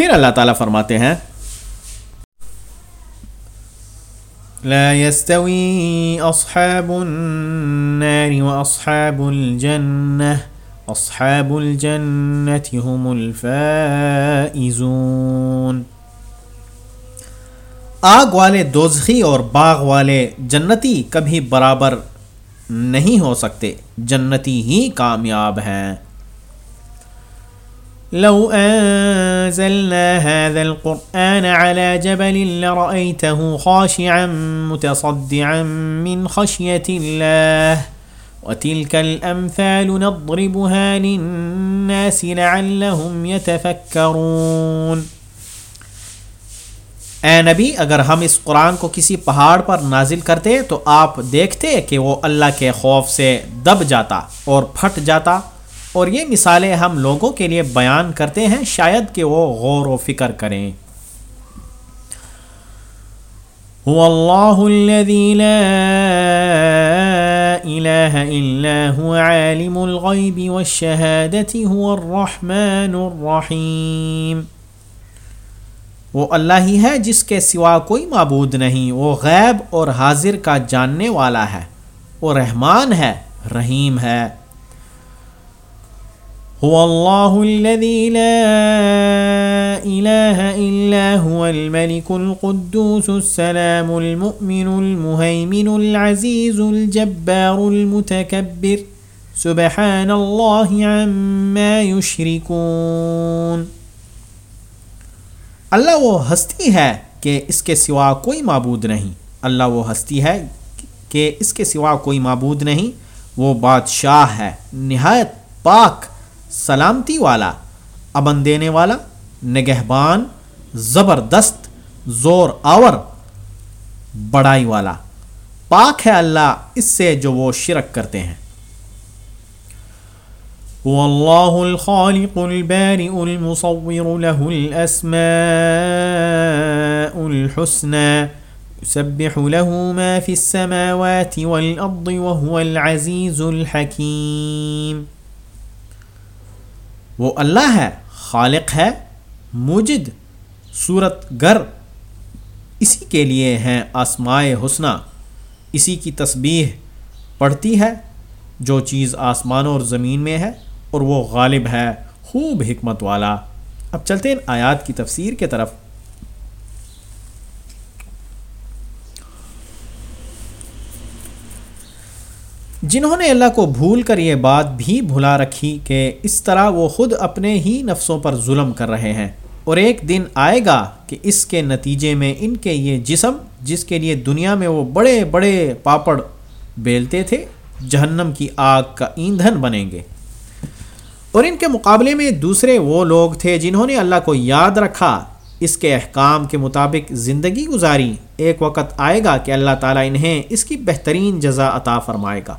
پھر اللہ تعالیٰ فرماتے ہیں، لا يستوي أصحاب النار وأصحاب الجنة أصحاب الجنة هم الفائزون۔ آگ والے دوزخی اور باغ والے جنتی کبھی برابر نہیں ہو سکتے، جنتی ہی کامیاب ہیں۔ لو أنزلنا هذا القرآن على جبل لرأيته خاشعا متصدعا من خشية الله وتلك الأمثال نضربها للناس لعلهم يتفكرون اے نبی، اگر ہم اس قرآن کو کسی پہاڑ پر نازل کرتے تو آپ دیکھتے کہ وہ اللہ کے خوف سے دب جاتا اور پھٹ جاتا اور یہ مثالیں ہم لوگوں کے لیے بیان کرتے ہیں، شاید کہ وہ غور و فکر کریں۔ هو الله الذي لا إله إلا هو، عالم الغيب والشهادة هو الرحمن الرحيم وہ اللہ ہی ہے جس کے سوا کوئی معبود نہیں، وہ غیب اور حاضر کا جاننے والا ہے، وہ رحمان ہے، رحیم ہے۔ هو الله الذي لا إله إلا هو الملك القدوس السلام المؤمن المهيمن العزيز الجبار المتكبر. سبحان الله عما يشركون. اللہ وہ ہستی ہے کہ اس کے سوا کوئی معبود نہیں. اللہ وہ ہستی ہے کہ اس کے سوا کوئی معبود نہیں. وہ بادشاہ ہے، نہایت پاک سلامتی والا ابن دینے والا، نگہبان، زبردست، زور آور، بڑائی والا۔ پاک ہے اللہ اس سے جو وہ شرک کرتے ہیں۔ واللہ الخالق البارئ المصور له الاسماء الحسنى يسبح له ما في السماوات والارض وهو العزيز الحكيم وہ اللہ ہے، خالق ہے، موجد، صورت گر۔ اسی کے لیے ہیں آسمائے حسنہ۔ اسی کی تسبیح پڑھتی ہے، جو چیز آسمان اور زمین میں ہے اور وہ غالب ہے، خوب حکمت والا۔ اب چلتے ہیں آیات کی تفسیر کے طرف۔ جنہوں نے اللہ کو بھول کر یہ بات بھی بھلا رکھی کہ اس طرح وہ خود اپنے ہی نفسوں پر ظلم کر رہے ہیں۔ اور ایک دن آئے گا کہ اس کے نتیجے میں ان کے یہ جسم، جس کے لیے دنیا میں وہ بڑے بڑے پاپڑ بیلتے تھے، جہنم کی آگ کا ایندھن بنیں گے۔ اور ان کے مقابلے میں دوسرے وہ لوگ تھے جنہوں نے اللہ کو یاد رکھا۔ اس کے احکام کے مطابق زندگی گزاری۔ ایک وقت آئے گا کہ اللہ تعالیٰ انہیں اس کی بہترین جزا عطا فرمائے گا۔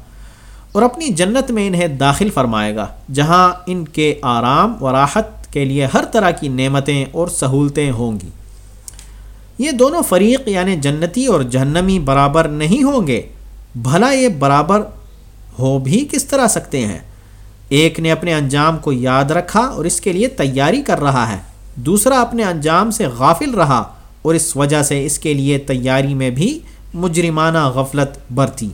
اور اپنی جنت میں انہیں داخل فرمائے گا، جہاں ان کے آرام و راحت کے لیے ہر طرح کی نعمتیں اور سہولتیں ہوں گی۔ یہ دونوں فریق یعنی جنتی اور جہنمی برابر نہیں ہوں گے۔ بھلا یہ برابر ہو بھی کس طرح سکتے ہیں؟ ایک نے اپنے انجام کو یاد رکھا اور اس کے لیے تیاری کر رہا ہے۔ دوسرا اپنے انجام سے غافل رہا اور اس وجہ سے اس کے لیے تیاری میں بھی مجرمانہ غفلت برتی۔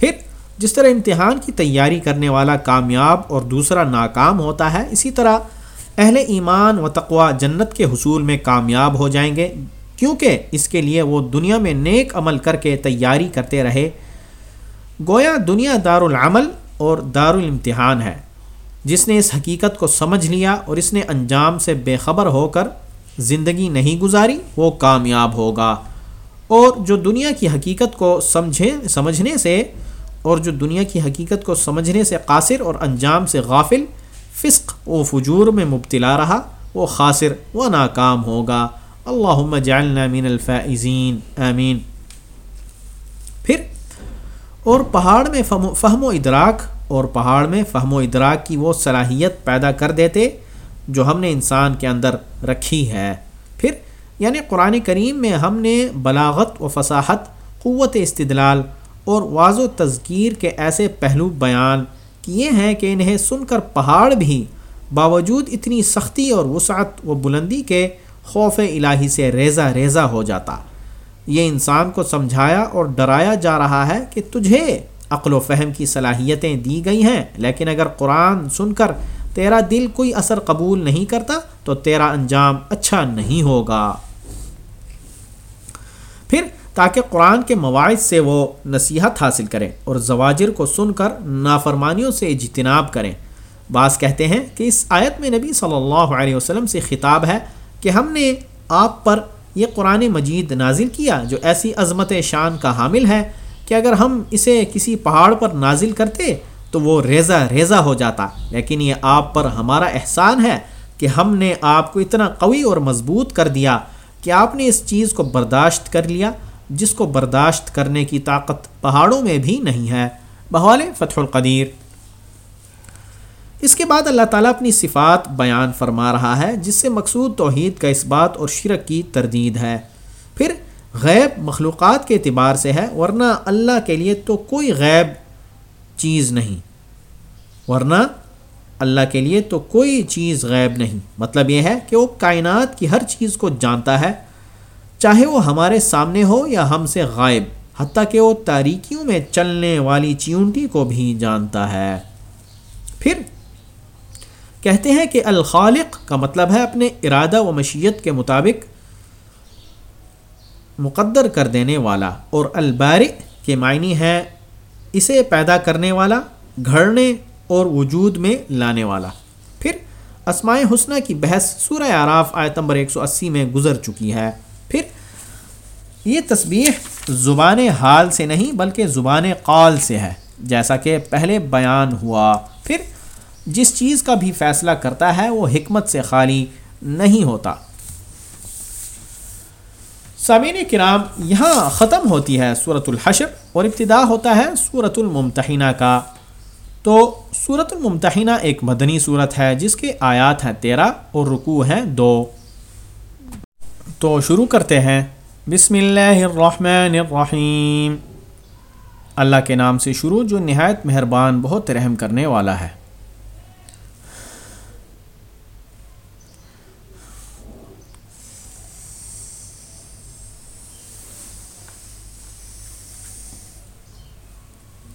پھر جس طرح امتحان کی تیاری کرنے والا کامیاب اور دوسرا ناکام ہوتا ہے، اسی طرح اہل ایمان و تقوا جنت کے حصول میں کامیاب ہو جائیں گے۔ کیونکہ اس کے لیے وہ دنیا میں نیک عمل کر کے تیاری کرتے رہے۔ گویا دنیا دار العمل اور دار الامتحان ہے۔ جس نے اس حقیقت کو سمجھ لیا اور اس نے انجام سے بے خبر ہو کر زندگی نہیں گزاری، وہ کامیاب ہوگا۔ اور جو دنیا کی حقیقت کو سمجھے، سمجھنے سے اور جو دنیا کی حقیقت کو سمجھنے سے قاصر اور انجام سے غافل، فسق و فجور میں مبتلا رہا، وہ خاصر و ناکام ہوگا۔ اللہ جعلنا من الفائزین، آمین۔ پھر، اور پہاڑ میں فہم و ادراک، اور پہاڑ میں فہم و ادراک کی وہ صلاحیت پیدا کر دیتے جو ہم نے انسان کے اندر رکھی ہے۔ پھر یعنی قرآن کریم میں ہم نے بلاغت و فصاحت، قوت استدلال اور واض و تذکیر کے ایسے پہلو بیان کیے ہیں کہ انہیں سن کر پہاڑ بھی باوجود اتنی سختی اور وسعت و بلندی کے خوف الہی سے ریزہ ریزہ ہو جاتا۔ یہ انسان کو سمجھایا اور ڈرایا جا رہا ہے کہ تجھے عقل و فہم کی صلاحیتیں دی گئی ہیں، لیکن اگر قرآن سن کر تیرا دل کوئی اثر قبول نہیں کرتا تو تیرا انجام اچھا نہیں ہوگا۔ پھر تاکہ قرآن کے مواعث سے وہ نصیحت حاصل کریں اور زواجر کو سن کر نافرمانیوں سے اجتناب کریں۔ بعض کہتے ہیں کہ اس آیت میں نبی صلی اللہ علیہ وسلم سے خطاب ہے کہ ہم نے آپ پر یہ قرآن مجید نازل کیا جو ایسی عظمت شان کا حامل ہے کہ اگر ہم اسے کسی پہاڑ پر نازل کرتے تو وہ ریزہ ریزہ ہو جاتا۔ لیکن یہ آپ پر ہمارا احسان ہے کہ ہم نے آپ کو اتنا قوی اور مضبوط کر دیا کہ آپ نے اس چیز کو برداشت کر لیا۔ جس کو برداشت کرنے کی طاقت پہاڑوں میں بھی نہیں ہے۔ بحال فتح القدیر۔ اس کے بعد اللہ تعالیٰ اپنی صفات بیان فرما رہا ہے، جس سے مقصود توحید کا اس بات اور شرک کی تردید ہے۔ پھر غیب مخلوقات کے اعتبار سے ہے، ورنہ اللہ کے لیے تو کوئی غیب چیز نہیں۔ ورنہ اللہ کے لیے تو کوئی چیز غیب نہیں۔ مطلب یہ ہے کہ وہ کائنات کی ہر چیز کو جانتا ہے چاہے وہ ہمارے سامنے ہو یا ہم سے غائب، حتیٰ کہ وہ تاریکیوں میں چلنے والی چیونٹی کو بھی جانتا ہے۔ پھر کہتے ہیں کہ الخالق کا مطلب ہے اپنے ارادہ و مشیت کے مطابق مقدر کر دینے والا، اور البارئ کے معنی ہے اسے پیدا کرنے والا، گھڑنے اور وجود میں لانے والا۔ پھر اسماء حسنہ کی بحث سورہ آراف آیت نمبر 180 میں گزر چکی ہے۔ پھر یہ تسبیح زبان حال سے نہیں بلکہ زبان قال سے ہے، جیسا کہ پہلے بیان ہوا۔ پھر جس چیز کا بھی فیصلہ کرتا ہے، وہ حکمت سے خالی نہیں ہوتا۔ سامعین کرام، یہاں ختم ہوتی ہے صورت الحشر اور ابتدا ہوتا ہے صورت الممتحنہ کا۔ تو صورت الممتحنہ ایک مدنی صورت ہے، جس کے آیات ہیں تیرہ اور رکوع ہیں دو۔ تو شروع کرتے ہیں۔ بسم اللہ الرحمن الرحیم۔ اللہ کے نام سے شروع جو نہایت مہربان، بہت رحم کرنے والا ہے۔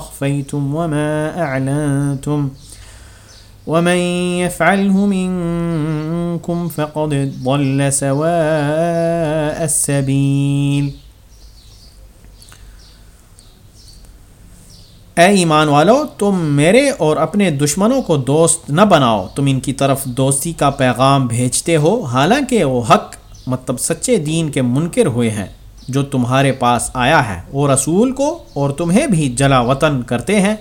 أخفيتم وما أعلنتم ومن يفعله منكم فقد ضل سواء السبيل. اے ایمان والو، تم میرے اور اپنے دشمنوں کو دوست نہ بناؤ۔ تم ان کی طرف دوستی کا پیغام بھیجتے ہو، حالانکہ وہ حق مطلب سچے دین کے منکر ہوئے ہیں۔ جو تمہارے پاس آیا ہے۔ وہ رسول کو اور تمہیں بھی جلا وطن کرتے ہیں۔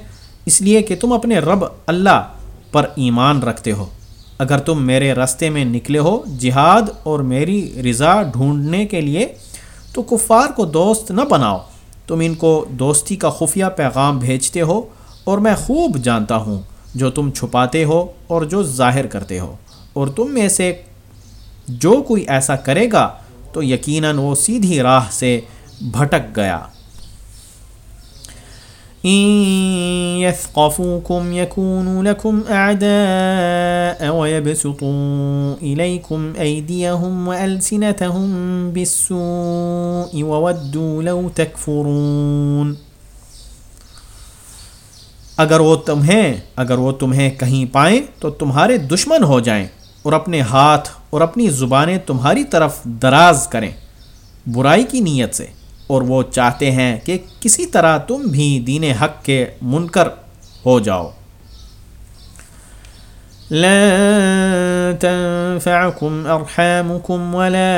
اس لیے کہ تم اپنے رب اللہ پر ایمان رکھتے ہو۔ اگر تم میرے رستے میں نکلے ہو جہاد اور میری رضا ڈھونڈنے کے لیے، تو کفار کو دوست نہ بناؤ۔ تم ان کو دوستی کا خفیہ پیغام بھیجتے ہو اور میں خوب جانتا ہوں جو تم چھپاتے ہو اور جو ظاہر کرتے ہو۔ اور تم میں سے جو کوئی ایسا کرے گا تو یقیناً وہ سیدھی راہ سے بھٹک گیا۔ يثقفوكم يكونوا لكم أعداء ويبسطوا إليكم أيديهم وألسنتهم بالسوء وودوا لو تكفرون اگر وہ تمہیں، اگر وہ تمہیں کہیں پائیں تو تمہارے دشمن ہو جائیں اور اپنے ہاتھ اور اپنی زبانیں تمہاری طرف دراز کریں۔ برائی کی نیت سے۔ اور وہ چاہتے ہیں کہ کسی طرح تم بھی دین حق کے منکر ہو جاؤ۔ لا تنفعكم أرحامكم ولا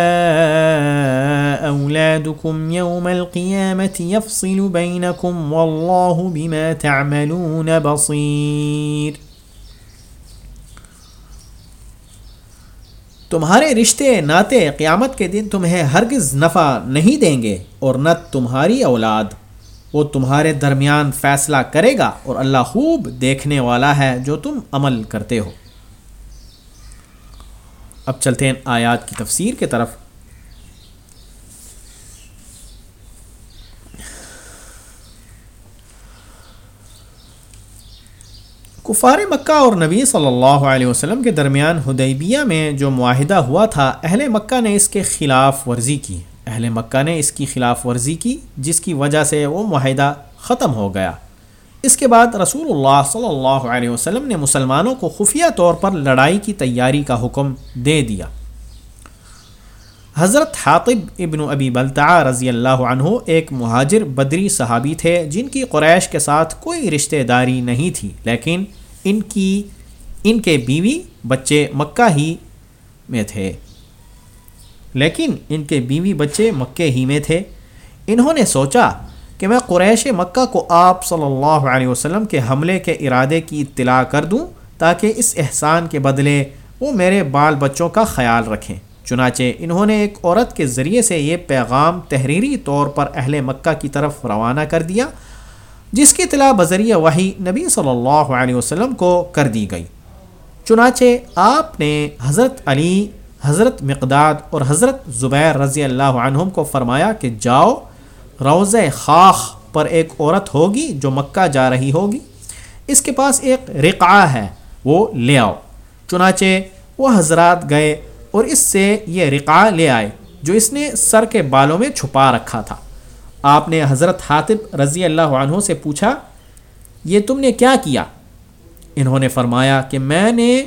أولادكم يوم القيامة يفصل بينكم والله بما تعملون بصير تمہارے رشتے ناتے قیامت کے دن تمہیں ہرگز نفع نہیں دیں گے اور نہ تمہاری اولاد۔ وہ تمہارے درمیان فیصلہ کرے گا اور اللہ خوب دیکھنے والا ہے جو تم عمل کرتے ہو۔ اب چلتے ہیں آیات کی تفسیر کے طرف۔ کفار مکہ اور نبی صلی اللہ علیہ وسلم کے درمیان حدیبیہ میں جو معاہدہ ہوا تھا، اہل مکہ نے اس کے خلاف ورزی کی۔ اہل مکہ نے اس کی خلاف ورزی کی، جس کی وجہ سے وہ معاہدہ ختم ہو گیا۔ اس کے بعد رسول اللہ صلی اللہ علیہ وسلم نے مسلمانوں کو خفیہ طور پر لڑائی کی تیاری کا حکم دے دیا۔ حضرت حاطب ابن ابی بلتا رضی اللہ عنہ ایک مہاجر بدری صحابی تھے، جن کی قریش کے ساتھ کوئی رشتہ داری نہیں تھی، لیکن ان کی، ان کے بیوی بچے مکہ ہی میں تھے۔ لیکن ان کے بیوی بچے مکے ہی میں تھے۔ انہوں نے سوچا کہ میں قریش مکہ کو آپ صلی اللہ علیہ وسلم کے حملے کے ارادے کی اطلاع کر دوں تاکہ اس احسان کے بدلے وہ میرے بال بچوں کا خیال رکھیں۔ چنانچہ انہوں نے ایک عورت کے ذریعے سے یہ پیغام تحریری طور پر اہل مکہ کی طرف روانہ کر دیا جس کی اطلاع بذریعہ وہی نبی صلی اللہ علیہ وسلم کو کر دی گئی۔ چنانچہ آپ نے حضرت علی، حضرت مقداد اور حضرت زبیر رضی اللہ عنہم کو فرمایا کہ جاؤ روز خاخ پر ایک عورت ہوگی جو مکہ جا رہی ہوگی۔ اس کے پاس ایک رقعہ ہے، وہ لے آؤ۔ چنانچہ وہ حضرات گئے اور اس سے یہ رقعہ لے آئے جو اس نے سر کے بالوں میں چھپا رکھا تھا۔ آپ نے حضرت حاطب رضی اللہ عنہ سے پوچھا، یہ تم نے کیا کیا؟ انہوں نے فرمایا کہ میں نے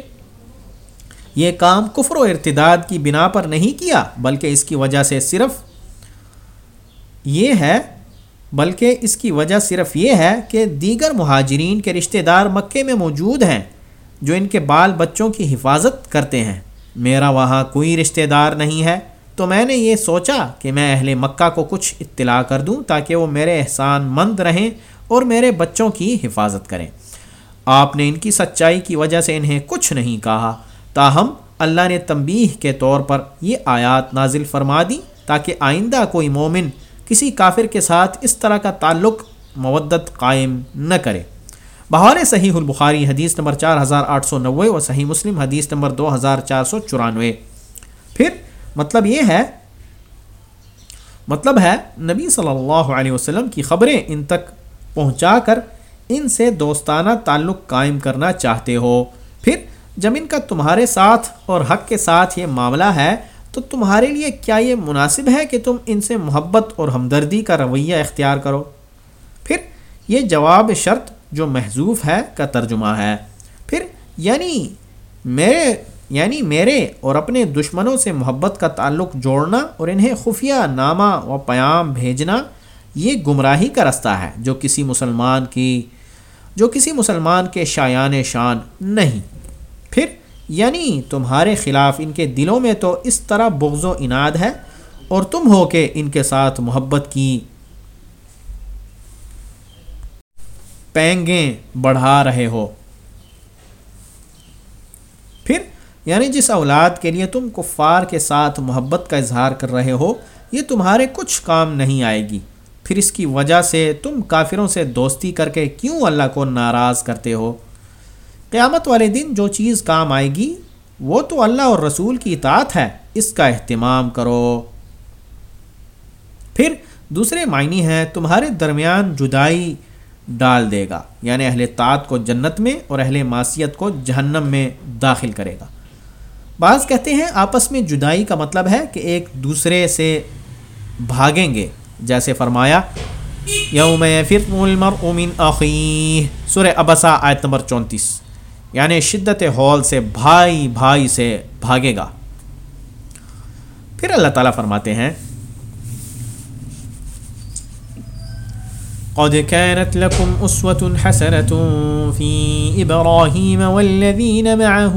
یہ کام کفر و ارتداد کی بنا پر نہیں کیا، بلکہ اس کی وجہ سے صرف یہ ہے، بلکہ اس کی وجہ صرف یہ ہے کہ دیگر مہاجرین کے رشتہ دار مکے میں موجود ہیں جو ان کے بال بچوں کی حفاظت کرتے ہیں۔ میرا وہاں کوئی رشتہ دار نہیں ہے۔ تو میں نے یہ سوچا کہ میں اہل مکہ کو کچھ اطلاع کر دوں تاکہ وہ میرے احسان مند رہیں اور میرے بچوں کی حفاظت کریں۔ آپ نے ان کی سچائی کی وجہ سے انہیں کچھ نہیں کہا۔ تاہم، اللہ نے تنبیہ کے طور پر یہ آیات نازل فرما دی تاکہ آئندہ کوئی مومن کسی کافر کے ساتھ اس طرح کا تعلق مودت قائم نہ کرے۔ بہار صحیح البخاری حدیث نمبر چار ہزار آٹھ سو نوے اور صحیح مسلم حدیث نمبر دو ہزار چار سو چورانوے۔ پھر مطلب یہ ہے مطلب ہے نبی صلی اللہ علیہ وسلم کی خبریں ان تک پہنچا کر ان سے دوستانہ تعلق قائم کرنا چاہتے ہو۔ پھر جب ان کا تمہارے ساتھ اور حق کے ساتھ یہ معاملہ ہے، تو تمہارے لیے کیا یہ مناسب ہے کہ تم ان سے محبت اور ہمدردی کا رویہ اختیار کرو؟ پھر یہ جواب شرط جو محضوف ہے کا ترجمہ ہے۔ پھر یعنی میرے یعنی میرے اور اپنے دشمنوں سے محبت کا تعلق جوڑنا اور انہیں خفیہ نامہ و پیام بھیجنا، یہ گمراہی کا رستہ ہے جو کسی مسلمان کی، جو کسی مسلمان کے شایان شان نہیں۔ پھر یعنی تمہارے خلاف ان کے دلوں میں تو اس طرح بغض و اناد ہے اور تم ہو کہ ان کے ساتھ محبت کی پینگیں بڑھا رہے ہو۔ پھر یعنی جس اولاد کے لیے تم کفار کے ساتھ محبت کا اظہار کر رہے ہو، یہ تمہارے کچھ کام نہیں آئے گی۔ پھر اس کی وجہ سے تم کافروں سے دوستی کر کے کیوں اللہ کو ناراض کرتے ہو؟ قیامت والے دن جو چیز کام آئے گی، وہ تو اللہ اور رسول کی اطاعت ہے، اس کا اہتمام کرو۔ پھر دوسرے معنی ہیں، تمہارے درمیان جدائی ڈال دے گا یعنی اہل طاعت کو جنت میں اور اہل معاشیت کو جہنم میں داخل کرے گا۔ بعض کہتے ہیں آپس میں جدائی کا مطلب ہے کہ ایک دوسرے سے بھاگیں گے، جیسے فرمایا، یوم المرء من سورہ ابسا آیت نمبر چونتیس یعنی شدت ہول سے بھائی بھائی سے بھاگے گا۔ پھر اللہ تعالیٰ فرماتے ہیں، قد كانت لكم أسوة حسنة في إبراهيم والذين معه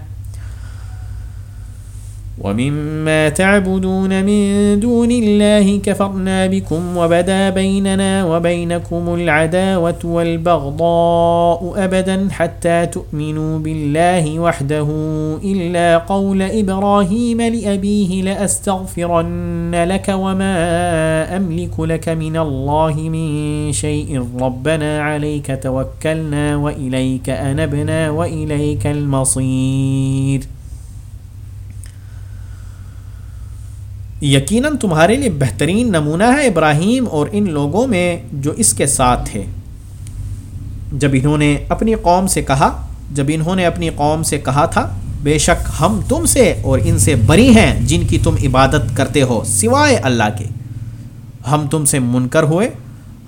ومما تعبدون من دون الله كفرنا بكم وبدا بيننا وبينكم العداوة والبغضاء أبدا حتى تؤمنوا بالله وحده إلا قول إبراهيم لأبيه لأستغفرن لك وما أملك لك من الله من شيء. ربنا عليك توكلنا وإليك أنبنا وإليك المصير یقیناً تمہارے لیے بہترین نمونہ ہے ابراہیم اور ان لوگوں میں جو اس کے ساتھ تھے۔ جب انہوں نے اپنی قوم سے کہا، جب انہوں نے اپنی قوم سے کہا تھا، بے شک ہم تم سے اور ان سے بری ہیں جن کی تم عبادت کرتے ہو سوائے اللہ کے۔ ہم تم سے منکر ہوئے۔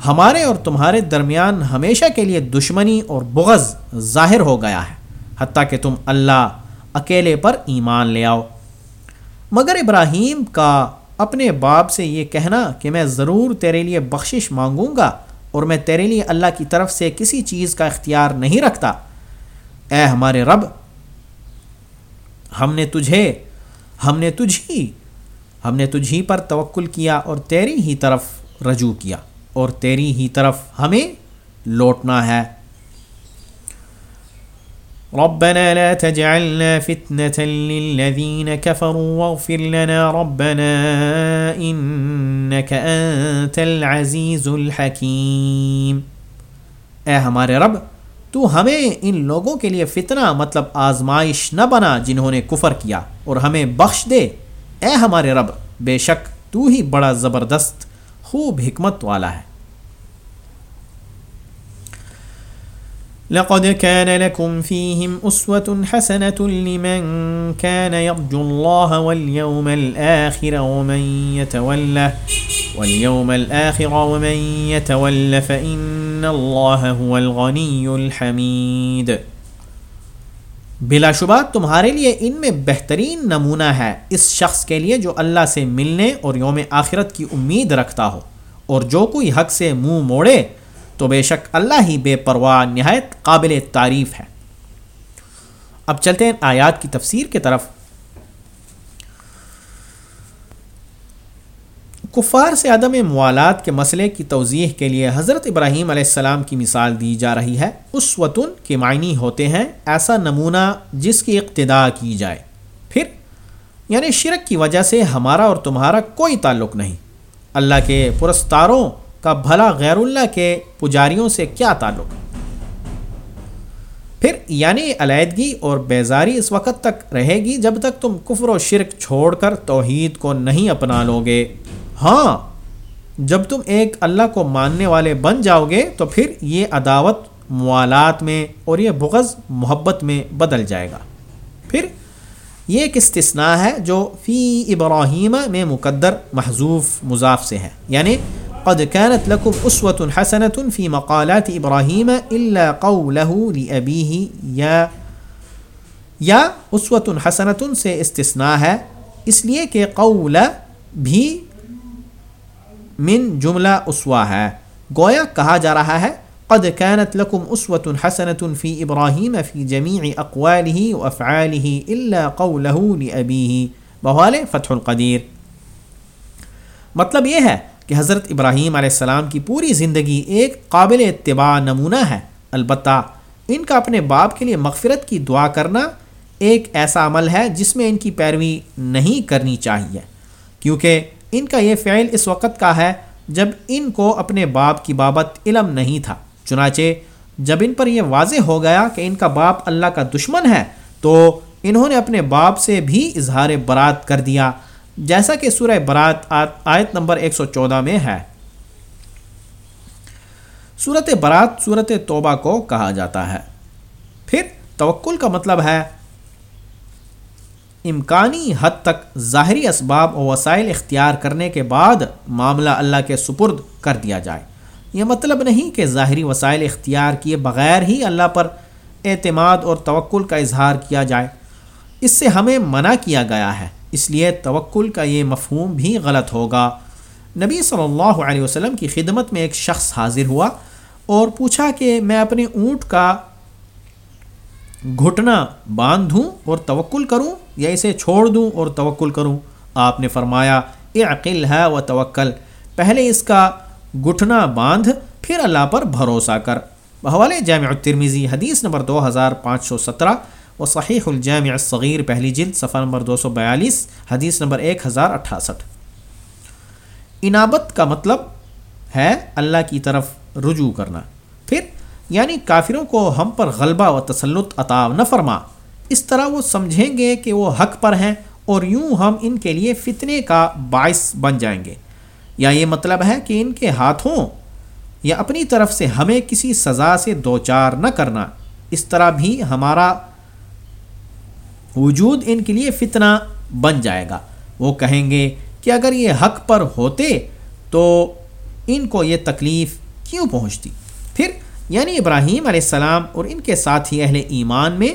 ہمارے اور تمہارے درمیان ہمیشہ کے لیے دشمنی اور بغض ظاہر ہو گیا ہے، حتیٰ کہ تم اللہ اکیلے پر ایمان لے آؤ۔ مگر ابراہیم کا اپنے باپ سے یہ کہنا کہ میں ضرور تیرے لیے بخشش مانگوں گا اور میں تیرے لیے اللہ کی طرف سے کسی چیز کا اختیار نہیں رکھتا۔ اے ہمارے رب، ہم نے تجھے، ہم نے تجھ ہی، ہم نے تجھ ہی پر توکل کیا اور تیری ہی طرف رجوع کیا اور تیری ہی طرف ہمیں لوٹنا ہے۔ ربنا لا تجعلنا فتنة للذين كفروا واغفر لنا ربنا إنك أنت العزيز الحكيم۔ اے ہمارے رب، تو ہمیں ان لوگوں کے لیے فتنہ مطلب آزمائش نہ بنا جنہوں نے کفر کیا اور ہمیں بخش دے۔ اے ہمارے رب، بے شک تو ہی بڑا زبردست، خوب حکمت والا ہے۔ لقد كان لكم فيهم أسوة حسنة لمن كان يرجو الله واليوم الآخر ومن يتولى واليوم الآخر ومن يتولى فإن الله هو الغني الحميد. بلا شبہ، تمہارے لیے ان میں بہترین نمونہ ہے اس شخص کے لیے جو اللہ سے ملنے اور یوم آخرت کی امید رکھتا ہو اور جو کوئی حق سے منہ مو موڑے تو بے شک اللہ ہی بے پرواہ نہایت قابل تعریف ہے۔ اب چلتے ہیں آیات کی تفسیر کی طرف۔ کفار سے عدم موالات کے مسئلے کی توضیح کے لیے حضرت ابراہیم علیہ السلام کی مثال دی جا رہی ہے۔ اس وطن کے معنی ہوتے ہیں ایسا نمونہ جس کی اقتدا کی جائے۔ پھر یعنی شرک کی وجہ سے ہمارا اور تمہارا کوئی تعلق نہیں۔ اللہ کے پرستاروں کا بھلا غیر اللہ کے پجاریوں سے کیا تعلق؟ پھر یعنی علیحدگی اور بیزاری اس وقت تک رہے گی جب تک تم کفر و شرک چھوڑ کر توحید کو نہیں اپنا لو گے۔ ہاں جب تم ایک اللہ کو ماننے والے بن جاؤ گے تو پھر یہ عداوت موالات میں اور یہ بغض محبت میں بدل جائے گا۔ پھر یہ ایک استثناء ہے جو فی ابراہیم میں مقدر محضوف مضاف سے ہے۔ یعنی قد كانت لكم أسوة حسنة في مقالات إبراهيم إلا قوله لأبيه، يا یا اسوت حسنت سے استثناء ہے، اس لیے کہ قول بھی من جملہ اسوا ہے۔ گویا کہا جا رہا ہے، قد كانت لكم اسوة حسنة في ابراہیم في جميع اقواله وافعاله الا قوله لابيه بحال فتح القدیر مطلب یہ ہے کہ حضرت ابراہیم علیہ السلام کی پوری زندگی ایک قابل اتباع نمونہ ہے۔ البتہ ان کا اپنے باپ کے لیے مغفرت کی دعا کرنا ایک ایسا عمل ہے جس میں ان کی پیروی نہیں کرنی چاہیے۔ کیونکہ ان کا یہ فعل اس وقت کا ہے جب ان کو اپنے باپ کی بابت علم نہیں تھا۔ چنانچہ جب ان پر یہ واضح ہو گیا کہ ان کا باپ اللہ کا دشمن ہے تو انہوں نے اپنے باپ سے بھی اظہار برات کر دیا۔ جیسا کہ سورہ برات آیت نمبر 114 میں ہے۔ صورت برات صورت توبہ کو کہا جاتا ہے۔ پھر توکل کا مطلب ہے امکانی حد تک ظاہری اسباب و وسائل اختیار کرنے کے بعد معاملہ اللہ کے سپرد کر دیا جائے۔ یہ مطلب نہیں کہ ظاہری وسائل اختیار کیے بغیر ہی اللہ پر اعتماد اور توکل کا اظہار کیا جائے۔ اس سے ہمیں منع کیا گیا ہے۔ اس لیے توکل کا یہ مفہوم بھی غلط ہوگا۔ نبی صلی اللہ علیہ وسلم کی خدمت میں ایک شخص حاضر ہوا اور پوچھا کہ میں اپنے اونٹ کا گھٹنا باندھ دوں اور توکل کروں یا اسے چھوڑ دوں اور توکل کروں؟ آپ نے فرمایا عقل ہے و توکل، پہلے اس کا گھٹنا باندھ، پھر اللہ پر بھروسہ کر۔ بحوالِ جامع الترمیزی حدیث نمبر دو ہزار پانچ سو سترہ و صحیح الجامع الصغیر، پہلی جلد، صفحہ نمبر دو سو بیالیس، حدیث نمبر ایک ہزار اٹھاسٹھ۔ انابت کا مطلب ہے اللہ کی طرف رجوع کرنا۔ پھر یعنی کافروں کو ہم پر غلبہ و تسلط عطا نہ فرما۔ اس طرح وہ سمجھیں گے کہ وہ حق پر ہیں اور یوں ہم ان کے لیے فتنے کا باعث بن جائیں گے۔ یا یہ مطلب ہے کہ ان کے ہاتھوں یا اپنی طرف سے ہمیں کسی سزا سے دوچار نہ کرنا۔ اس طرح بھی ہمارا وجود ان کے لیے فتنہ بن جائے گا۔ وہ کہیں گے کہ اگر یہ حق پر ہوتے تو ان کو یہ تکلیف کیوں پہنچتی؟ پھر یعنی ابراہیم علیہ السلام اور ان کے ساتھی اہل ایمان میں،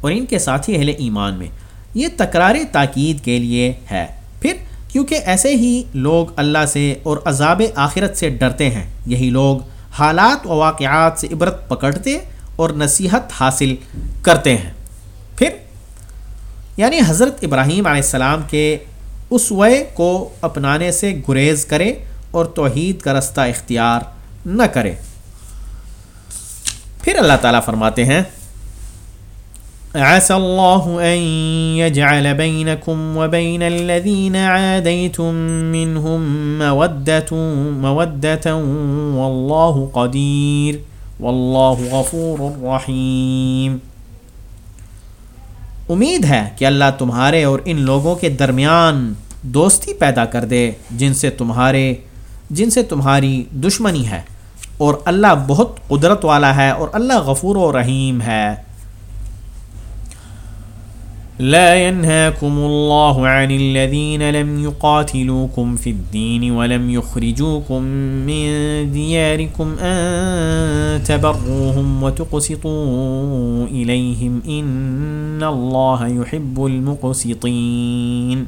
اور ان کے ساتھی اہل ایمان میں یہ تکرار تاکید کے لیے ہے۔ پھر کیونکہ ایسے ہی لوگ اللہ سے اور عذاب آخرت سے ڈرتے ہیں، یہی لوگ حالات و واقعات سے عبرت پکڑتے اور نصیحت حاصل کرتے ہیں۔ پھر یعنی حضرت ابراہیم علیہ السلام کے اس وے کو اپنانے سے گریز کرے اور توحید کا رستہ اختیار نہ کرے۔ پھر اللہ تعالیٰ فرماتے ہیں، عسى الله أن يجعل بينكم وبين الذين عاديتم منهم مودة مودة، والله قدير۔ واللہ غفور الرحیم امید ہے کہ اللہ تمہارے اور ان لوگوں کے درمیان دوستی پیدا کر دے، جن سے تمہارے، جن سے تمہاری دشمنی ہے۔ اور اللہ بہت قدرت والا ہے اور اللہ غفور و رحیم ہے۔ لا ينهاكم الله عن الذين لم يقاتلوكم في الدين ولم يخرجوكم من دياركم أن تبروهم وتقسطوا إليهم إن الله يحب المقسطين.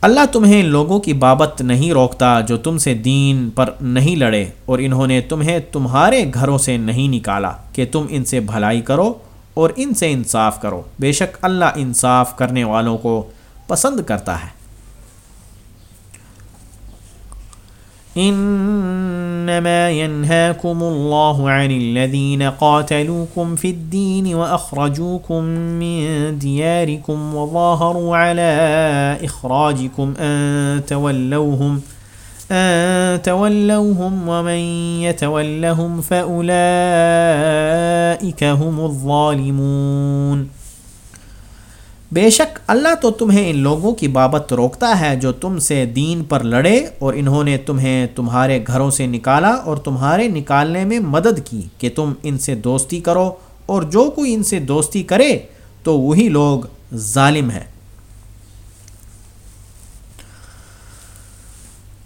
اللہ تمہیں ان لوگوں کی بابت نہیں روکتا جو تم سے دین پر نہیں لڑے اور انہوں نے تمہیں تمہارے گھروں سے نہیں نکالا کہ تم ان سے بھلائی کرو اور ان سے انصاف کرو۔ بے شک اللہ انصاف کرنے والوں کو پسند کرتا ہے۔ انما ينهاكم الله عن الذين قاتلوكم في الدين واخرجوكم من دياركم وظاهروا على اخراجكم ان تولوهم تولوهم ومن يتولهم فأولئك هم الظالمون بے شک اللہ تو تمہیں ان لوگوں کی بابت روکتا ہے جو تم سے دین پر لڑے اور انہوں نے تمہیں تمہارے گھروں سے نکالا اور تمہارے نکالنے میں مدد کی کہ تم ان سے دوستی کرو اور جو کوئی ان سے دوستی کرے تو وہی لوگ ظالم ہیں۔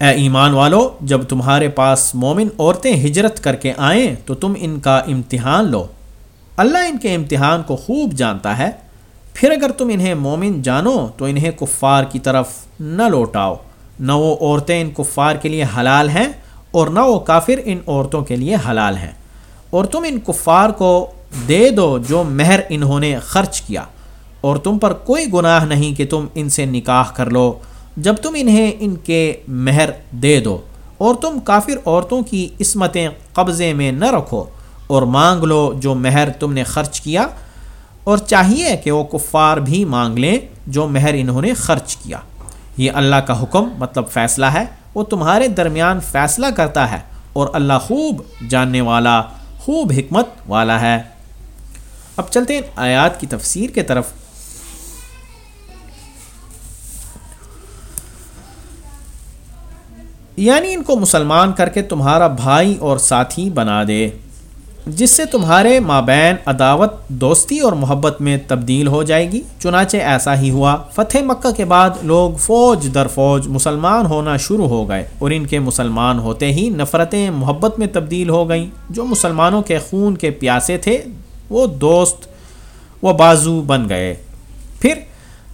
اے ایمان والو، جب تمہارے پاس مومن عورتیں ہجرت کر کے آئیں، تو تم ان کا امتحان لو۔ اللہ ان کے امتحان کو خوب جانتا ہے۔ پھر اگر تم انہیں مومن جانو، تو انہیں کفار کی طرف نہ لوٹاؤ۔ نہ وہ عورتیں ان کفار کے لیے حلال ہیں، اور نہ وہ کافر ان عورتوں کے لیے حلال ہیں۔ اور تم ان کفار کو دے دو جو مہر انہوں نے خرچ کیا۔ اور تم پر کوئی گناہ نہیں کہ تم ان سے نکاح کر لو۔ جب تم انہیں ان کے مہر دے دو اور تم کافر عورتوں کی عصمتیں قبضے میں نہ رکھو اور مانگ لو جو مہر تم نے خرچ کیا، اور چاہیے کہ وہ کفار بھی مانگ لیں جو مہر انہوں نے خرچ کیا۔ یہ اللہ کا حکم مطلب فیصلہ ہے، وہ تمہارے درمیان فیصلہ کرتا ہے اور اللہ خوب جاننے والا، خوب حکمت والا ہے۔ اب چلتے ہیں آیات کی تفسیر کے طرف۔ یعنی ان کو مسلمان کر کے تمہارا بھائی اور ساتھی بنا دے، جس سے تمہارے مابین عداوت، دوستی اور محبت میں تبدیل ہو جائے گی۔ چنانچہ ایسا ہی ہوا۔ فتح مکہ کے بعد لوگ فوج در فوج مسلمان ہونا شروع ہو گئے اور ان کے مسلمان ہوتے ہی نفرتیں، محبت میں تبدیل ہو گئیں۔ جو مسلمانوں کے خون کے پیاسے تھے، وہ دوست وہ بازو بن گئے۔ پھر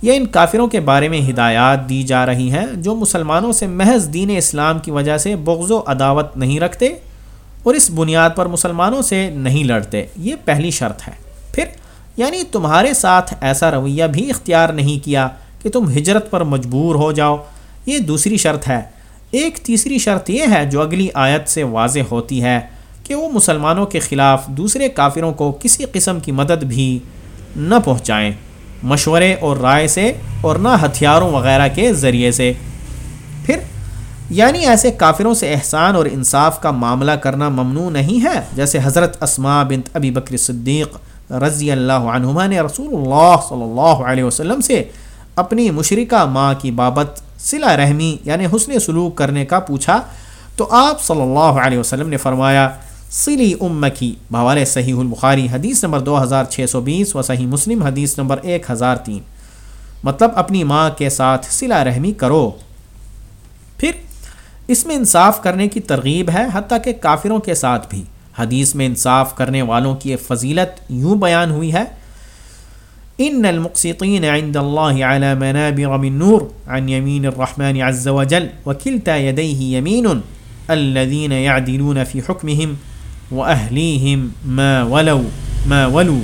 یہ ان کافروں کے بارے میں ہدایات دی جا رہی ہیں جو مسلمانوں سے محض دین اسلام کی وجہ سے بغض و عداوت نہیں رکھتے اور اس بنیاد پر مسلمانوں سے نہیں لڑتے۔ یہ پہلی شرط ہے۔ پھر یعنی تمہارے ساتھ ایسا رویہ بھی اختیار نہیں کیا کہ تم ہجرت پر مجبور ہو جاؤ۔ یہ دوسری شرط ہے۔ ایک تیسری شرط یہ ہے جو اگلی آیت سے واضح ہوتی ہے کہ وہ مسلمانوں کے خلاف دوسرے کافروں کو کسی قسم کی مدد بھی نہ پہنچائیں۔ مشورے اور رائے سے اور نہ ہتھیاروں وغیرہ کے ذریعے سے۔ پھر یعنی ایسے کافروں سے احسان اور انصاف کا معاملہ کرنا ممنوع نہیں ہے، جیسے حضرت اسما بنت ابی بکر صدیق رضی اللہ عنہما نے رسول اللہ صلی اللہ علیہ وسلم سے اپنی مشرقہ ماں کی بابت صلہ رحمی یعنی حسن سلوک کرنے کا پوچھا۔ تو آپ صلی اللہ علیہ وسلم نے فرمایا سلی ام کی بوال صحیح البخاری، حدیث نمبر دو ہزار چھ سو بیس و صحیح مسلم، حدیث نمبر ایک ہزار تین۔ مطلب اپنی ماں کے ساتھ صلہ رحمی کرو۔ پھر، اس میں انصاف کرنے کی ترغیب ہے، حتیٰ کہ کافروں کے ساتھ بھی۔ حدیث میں انصاف کرنے والوں کی فضیلت یوں بیان ہوئی ہے، ان المقسطین عند اللہ علی منابر من نور، عن یمین الرحمن عز وجل، وکلتا یدیہ یمین الذین یعدلون فی حکمہم وَأَهْلِيهِمْ مَا وَلَوْ مَا وَلُو۔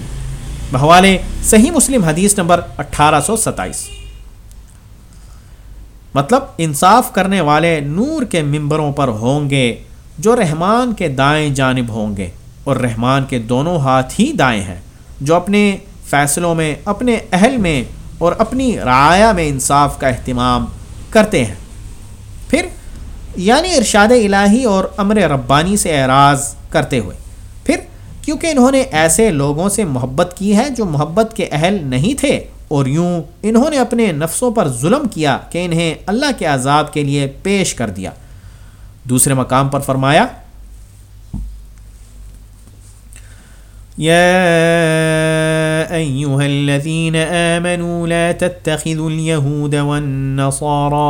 بحوالے صحیح مسلم حدیث نمبر اٹھارہ سو ستائیس۔ مطلب انصاف کرنے والے نور کے ممبروں پر ہوں گے، جو رحمان کے دائیں جانب ہوں گے۔ اور رحمان کے دونوں ہاتھ ہی دائیں ہیں، جو اپنے فیصلوں میں، اپنے اہل میں اور اپنی رعایا میں انصاف کا اہتمام کرتے ہیں۔ پھر یعنی ارشاد الہی اور امر ربانی سے اعراض کرتے ہوئے۔ پھر کیونکہ انہوں نے ایسے لوگوں سے محبت کی ہے جو محبت کے اہل نہیں تھے اور یوں انہوں نے اپنے نفسوں پر ظلم کیا کہ انہیں اللہ کے عذاب کے لیے پیش کر دیا۔ دوسرے مقام پر فرمایا يا أيها الذين آمنوا لا تتخذوا اليهود والنصارى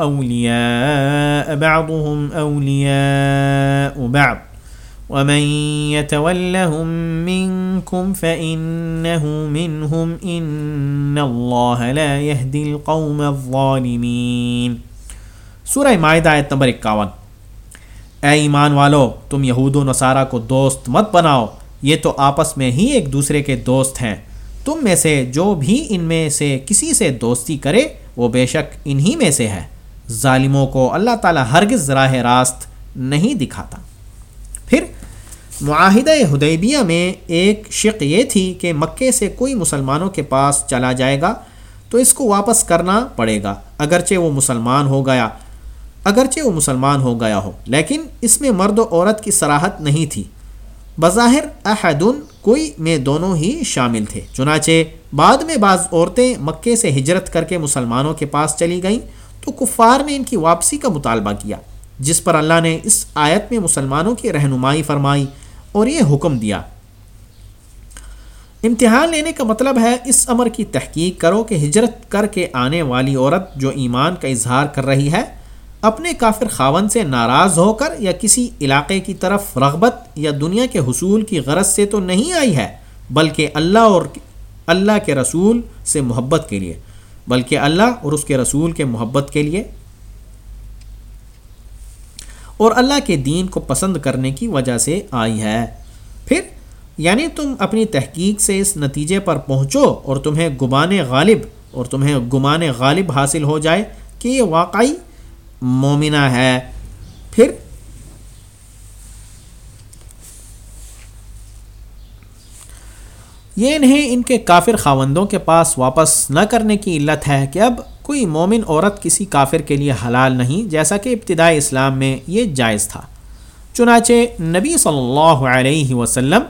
أولياء بعضهم أولياء بعض ومن يتولهم منكم فإنه منهم إن الله لا يهدي القوم الظالمين۔ سورہ معاہدہ آیت نمبر اکاون۔ اے ایمان والو، تم یہود و نصارہ کو دوست مت بناؤ یہ تو آپس میں ہی ایک دوسرے کے دوست ہیں۔ تم میں سے جو بھی ان میں سے کسی سے دوستی کرے، وہ بے شک انہی میں سے ہے۔ ظالموں کو اللہ تعالیٰ ہرگز راہ راست نہیں دکھاتا۔ پھر معاہدہ ہدیبیہ میں ایک شق یہ تھی کہ مکے سے کوئی مسلمانوں کے پاس چلا جائے گا تو اس کو واپس کرنا پڑے گا، اگرچہ وہ مسلمان ہو گیا، اگرچہ وہ مسلمان ہو گیا ہو، لیکن اس میں مرد و عورت کی سراحت نہیں تھی۔ بظاہر احدن کوئی میں دونوں ہی شامل تھے۔ چنانچہ بعد میں بعض عورتیں مکے سے ہجرت کر کے مسلمانوں کے پاس چلی گئیں تو کفار نے ان کی واپسی کا مطالبہ کیا، جس پر اللہ نے اس آیت میں مسلمانوں کی رہنمائی فرمائی اور یہ حکم دیا۔ امتحان لینے کا مطلب ہے اس امر کی تحقیق کرو کہ ہجرت کر کے آنے والی عورت جو ایمان کا اظہار کر رہی ہے اپنے کافر خاون سے ناراض ہو کر یا کسی علاقے کی طرف رغبت یا دنیا کے حصول کی غرض سے تو نہیں آئی ہے، بلکہ اللہ اور اللہ کے رسول سے محبت کے لیے۔ بلکہ اللہ اور اس کے رسول کے محبت کے لیے۔ اور اللہ کے دین کو پسند کرنے کی وجہ سے آئی ہے۔ پھر یعنی تم اپنی تحقیق سے اس نتیجے پر پہنچو اور تمہیں گمان غالب اور تمہیں گمان غالب حاصل ہو جائے کہ یہ واقعی مومنہ ہے۔ پھر یہ انہیں ان کے کافر خاوندوں کے پاس واپس نہ کرنے کی علت ہے کہ اب کوئی مومن عورت کسی کافر کے لیے حلال نہیں، جیسا کہ ابتدائی اسلام میں یہ جائز تھا۔ چنانچہ نبی صلی اللہ علیہ وسلم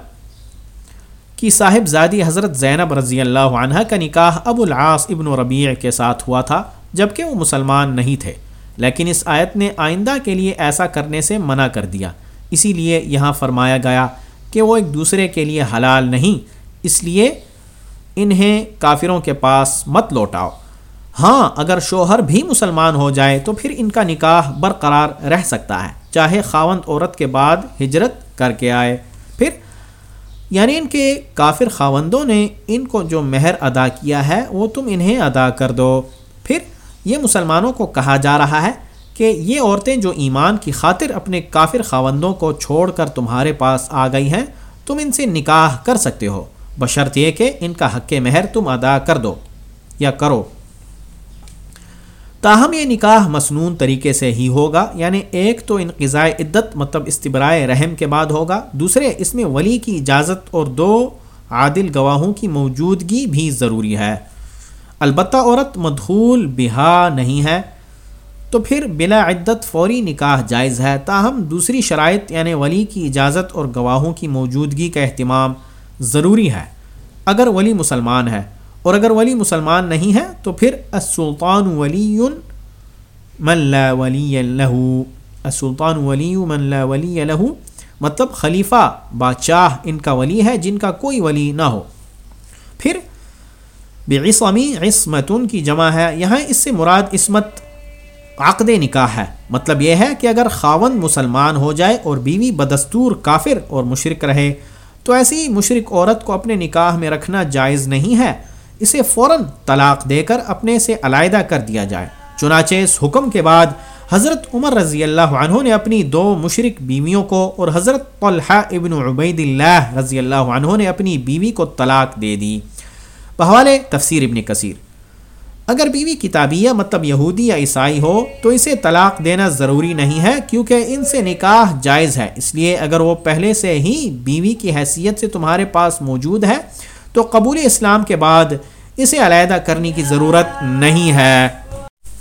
کی صاحب زادی حضرت زینب رضی اللہ عنہ کا نکاح ابو العاص ابن ربیع کے ساتھ ہوا تھا، جبکہ وہ مسلمان نہیں تھے۔ لیکن اس آیت نے آئندہ کے لیے ایسا کرنے سے منع کر دیا۔ اسی لیے یہاں فرمایا گیا کہ وہ ایک دوسرے کے لیے حلال نہیں، اس لیے انہیں کافروں کے پاس مت لوٹاؤ۔ ہاں اگر شوہر بھی مسلمان ہو جائے تو پھر ان کا نکاح برقرار رہ سکتا ہے، چاہے خاوند عورت کے بعد ہجرت کر کے آئے۔ پھر یعنی ان کے کافر خاوندوں نے ان کو جو مہر ادا کیا ہے، وہ تم انہیں ادا کر دو۔ پھر یہ مسلمانوں کو کہا جا رہا ہے کہ یہ عورتیں جو ایمان کی خاطر اپنے کافر خاوندوں کو چھوڑ کر تمہارے پاس آ گئی ہیں، تم ان سے نکاح کر سکتے ہو۔ بشرط یہ کہ ان کا حق مہر تم ادا کر دو یا کرو۔ تاہم یہ نکاح مصنون طریقے سے ہی ہوگا یعنی ایک تو انقضاء عدت مطلب استبرائے رحم کے بعد ہوگا، دوسرے اس میں ولی کی اجازت اور دو عادل گواہوں کی موجودگی بھی ضروری ہے۔ البتہ عورت مدخول بہا نہیں ہے، تو پھر بلا عدت فوری نکاح جائز ہے، تاہم دوسری شرائط یعنی ولی کی اجازت اور گواہوں کی موجودگی کا اہتمام ضروری ہے۔ اگر ولی مسلمان ہے، اور اگر ولی مسلمان نہیں ہے، تو پھر السلطان ولی من لا ولی لہو۔ السلطان ولی من لا ولی لہو۔ مطلب خلیفہ، بادشاہ ان کا ولی ہے، جن کا کوئی ولی نہ ہو۔ پھر بعصمی عصمتن کی جمع ہے۔ یہاں اس سے مراد عصمت عقد نکاح ہے۔ مطلب یہ ہے کہ اگر خاون مسلمان ہو جائے اور بیوی بدستور کافر اور مشرق رہے، تو ایسی مشرق عورت کو اپنے نکاح میں رکھنا جائز نہیں ہے۔ اسے فوراً طلاق دے کر اپنے سے علیحدہ کر دیا جائے۔ چنانچہ اس حکم کے بعد حضرت عمر رضی اللہ عنہ نے اپنی دو مشرق بیویوں کو اور حضرت طلحہ ابن عبید اللہ رضی اللہ عنہ نے اپنی بیوی کو طلاق دے دی۔ بحوالے تفسیر ابن کثیر۔ اگر بیوی کتابیہ مطلب یہودی یا عیسائی ہو، تو اسے طلاق دینا ضروری نہیں ہے کیونکہ ان سے نکاح جائز ہے۔ اس لیے اگر وہ پہلے سے ہی بیوی کی حیثیت سے تمہارے پاس موجود ہے، تو قبول اسلام کے بعد اسے علیحدہ کرنے کی ضرورت نہیں ہے۔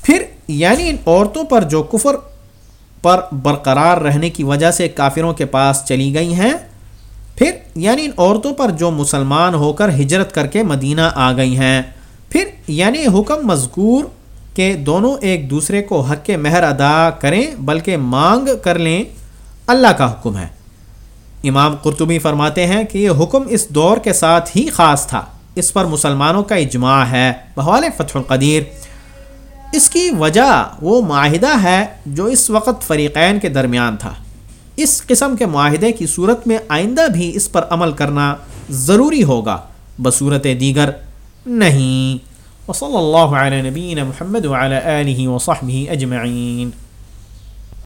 پھر یعنی ان عورتوں پر جو کفر پر برقرار رہنے کی وجہ سے کافروں کے پاس چلی گئی ہیں پھر یعنی ان عورتوں پر جو مسلمان ہو کر ہجرت کر کے مدینہ آ گئی ہیں۔ پھر یعنی حکم مذکور کہ دونوں ایک دوسرے کو حق مہر ادا کریں، بلکہ مانگ کر لیں، اللہ کا حکم ہے۔ امام قرطبی فرماتے ہیں کہ یہ حکم اس دور کے ساتھ ہی خاص تھا۔ اس پر مسلمانوں کا اجماع ہے۔ بحوال فتح القدیر۔ اس کی وجہ وہ معاہدہ ہے جو اس وقت فریقین کے درمیان تھا۔ اس قسم کے معاہدے کی صورت میں آئندہ بھی اس پر عمل کرنا ضروری ہوگا۔ بصورت دیگر نہیں۔ وصلی اللہ علیہ نبین محمد وعلی آلہ وصحبہ اجمعین۔